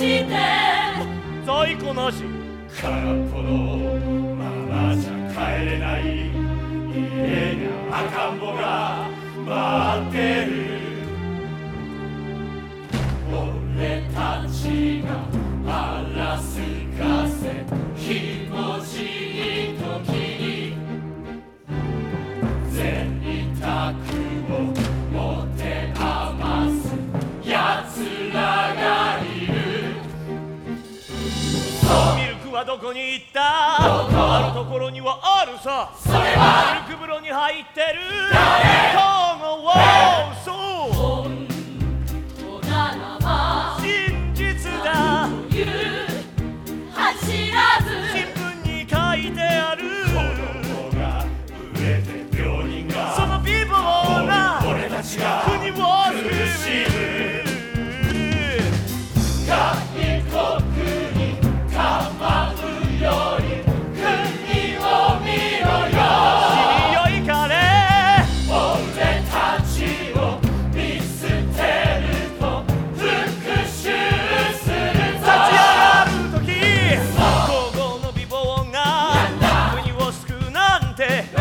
して？在庫なし空っぽのままじゃ帰れない家に赤ん坊が待ってる。俺たちがはどこに行った？あるところにはあるさ。それは。ミルク風呂に入ってる誰のをそう本当ならば真実だ。言う。走らず。新聞に書いてある嘿。